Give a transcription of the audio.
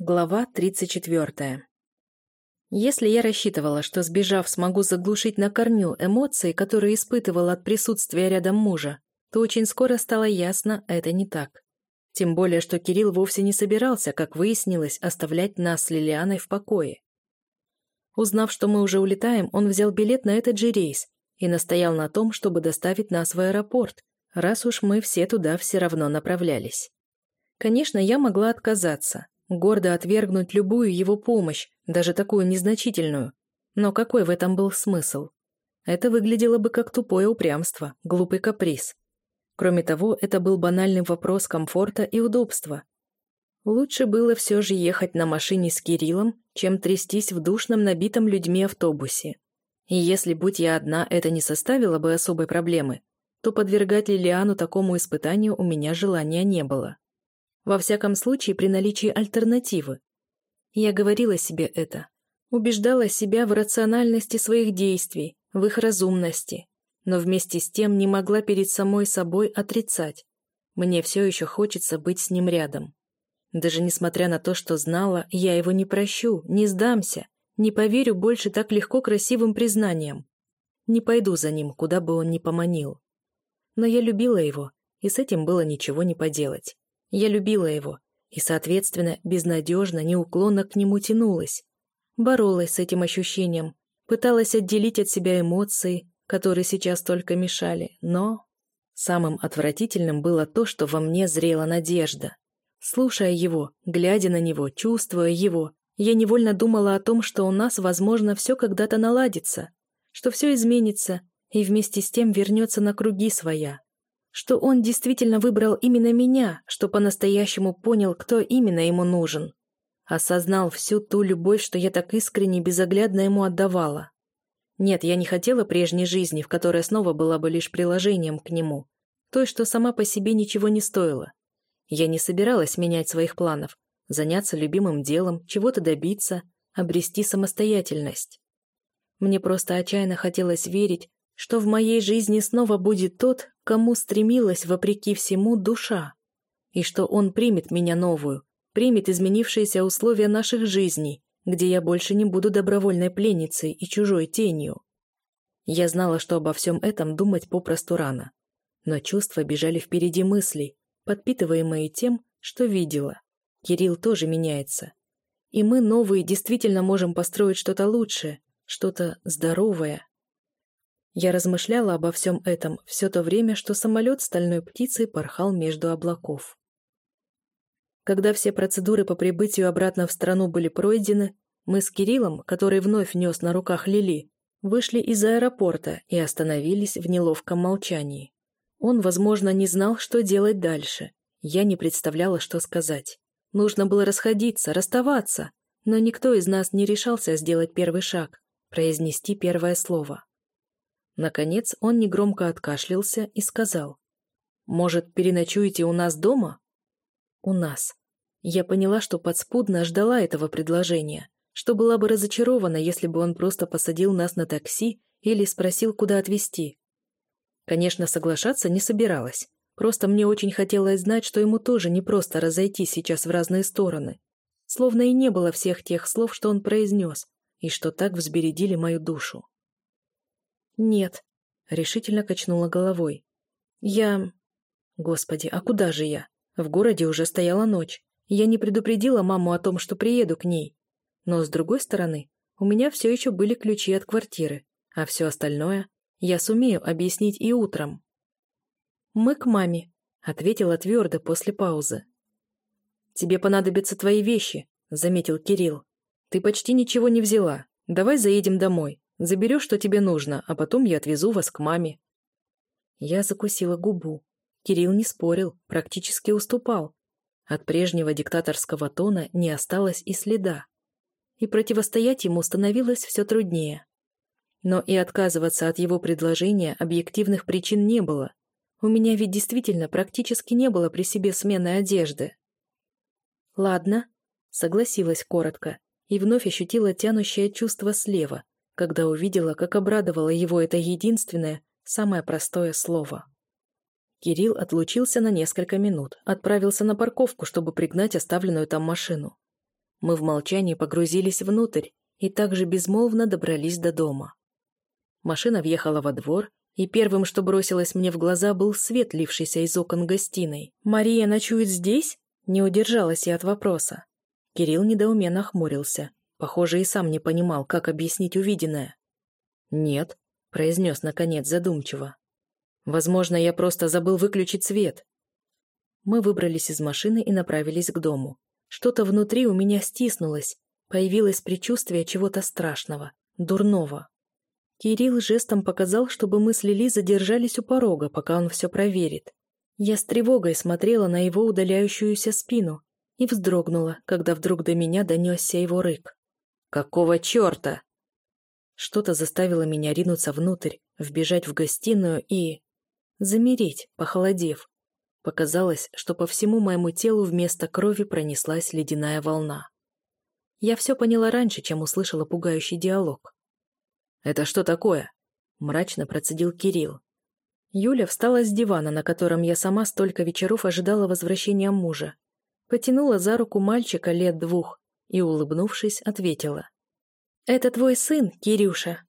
Глава 34. Если я рассчитывала, что сбежав смогу заглушить на корню эмоции, которые испытывала от присутствия рядом мужа, то очень скоро стало ясно, это не так. Тем более, что Кирилл вовсе не собирался, как выяснилось, оставлять нас с Лилианой в покое. Узнав, что мы уже улетаем, он взял билет на этот же рейс и настоял на том, чтобы доставить нас в аэропорт, раз уж мы все туда все равно направлялись. Конечно, я могла отказаться, гордо отвергнуть любую его помощь, даже такую незначительную. Но какой в этом был смысл? Это выглядело бы как тупое упрямство, глупый каприз. Кроме того, это был банальный вопрос комфорта и удобства. Лучше было все же ехать на машине с Кириллом, чем трястись в душном, набитом людьми автобусе. И если, будь я одна, это не составило бы особой проблемы, то подвергать Лилиану такому испытанию у меня желания не было. Во всяком случае, при наличии альтернативы. Я говорила себе это. Убеждала себя в рациональности своих действий, в их разумности. Но вместе с тем не могла перед самой собой отрицать. Мне все еще хочется быть с ним рядом. Даже несмотря на то, что знала, я его не прощу, не сдамся, не поверю больше так легко красивым признаниям. Не пойду за ним, куда бы он ни поманил. Но я любила его, и с этим было ничего не поделать. Я любила его и, соответственно, безнадежно, неуклонно к нему тянулась. Боролась с этим ощущением, пыталась отделить от себя эмоции, которые сейчас только мешали, но... Самым отвратительным было то, что во мне зрела надежда. Слушая его, глядя на него, чувствуя его, я невольно думала о том, что у нас, возможно, все когда-то наладится, что все изменится и вместе с тем вернется на круги своя что он действительно выбрал именно меня, что по-настоящему понял, кто именно ему нужен. Осознал всю ту любовь, что я так искренне безоглядно ему отдавала. Нет, я не хотела прежней жизни, в которой снова была бы лишь приложением к нему, той, что сама по себе ничего не стоила. Я не собиралась менять своих планов, заняться любимым делом, чего-то добиться, обрести самостоятельность. Мне просто отчаянно хотелось верить, что в моей жизни снова будет тот, кому стремилась, вопреки всему, душа, и что он примет меня новую, примет изменившиеся условия наших жизней, где я больше не буду добровольной пленницей и чужой тенью. Я знала, что обо всем этом думать попросту рано, но чувства бежали впереди мыслей, подпитываемые тем, что видела. Кирилл тоже меняется. И мы, новые, действительно можем построить что-то лучшее, что-то здоровое. Я размышляла обо всем этом все то время, что самолет стальной птицей порхал между облаков. Когда все процедуры по прибытию обратно в страну были пройдены, мы с Кириллом, который вновь нес на руках Лили, вышли из аэропорта и остановились в неловком молчании. Он, возможно, не знал, что делать дальше. Я не представляла, что сказать. Нужно было расходиться, расставаться, но никто из нас не решался сделать первый шаг, произнести первое слово. Наконец он негромко откашлялся и сказал. «Может, переночуете у нас дома?» «У нас». Я поняла, что подспудно ждала этого предложения, что была бы разочарована, если бы он просто посадил нас на такси или спросил, куда отвезти. Конечно, соглашаться не собиралась. Просто мне очень хотелось знать, что ему тоже не просто разойти сейчас в разные стороны. Словно и не было всех тех слов, что он произнес, и что так взбередили мою душу. «Нет», — решительно качнула головой. «Я...» «Господи, а куда же я? В городе уже стояла ночь. Я не предупредила маму о том, что приеду к ней. Но, с другой стороны, у меня все еще были ключи от квартиры, а все остальное я сумею объяснить и утром». «Мы к маме», — ответила твердо после паузы. «Тебе понадобятся твои вещи», — заметил Кирилл. «Ты почти ничего не взяла. Давай заедем домой. Заберешь, что тебе нужно, а потом я отвезу вас к маме». Я закусила губу. Кирилл не спорил, практически уступал. От прежнего диктаторского тона не осталось и следа. И противостоять ему становилось все труднее. Но и отказываться от его предложения объективных причин не было. У меня ведь действительно практически не было при себе смены одежды. «Ладно», — согласилась коротко и вновь ощутила тянущее чувство слева, когда увидела, как обрадовало его это единственное, самое простое слово. Кирилл отлучился на несколько минут, отправился на парковку, чтобы пригнать оставленную там машину. Мы в молчании погрузились внутрь и также безмолвно добрались до дома. Машина въехала во двор, и первым, что бросилось мне в глаза, был свет, лившийся из окон гостиной. «Мария ночует здесь?» Не удержалась я от вопроса. Кирилл недоуменно хмурился. Похоже, и сам не понимал, как объяснить увиденное. «Нет», — произнес наконец задумчиво. «Возможно, я просто забыл выключить свет». Мы выбрались из машины и направились к дому. Что-то внутри у меня стиснулось, появилось предчувствие чего-то страшного, дурного. Кирилл жестом показал, чтобы мы с Лили задержались у порога, пока он все проверит. Я с тревогой смотрела на его удаляющуюся спину и вздрогнула, когда вдруг до меня донесся его рык. «Какого черта?» Что-то заставило меня ринуться внутрь, вбежать в гостиную и... замереть, похолодев. Показалось, что по всему моему телу вместо крови пронеслась ледяная волна. Я все поняла раньше, чем услышала пугающий диалог. «Это что такое?» – мрачно процедил Кирилл. Юля встала с дивана, на котором я сама столько вечеров ожидала возвращения мужа. Потянула за руку мальчика лет двух и, улыбнувшись, ответила. «Это твой сын, Кирюша.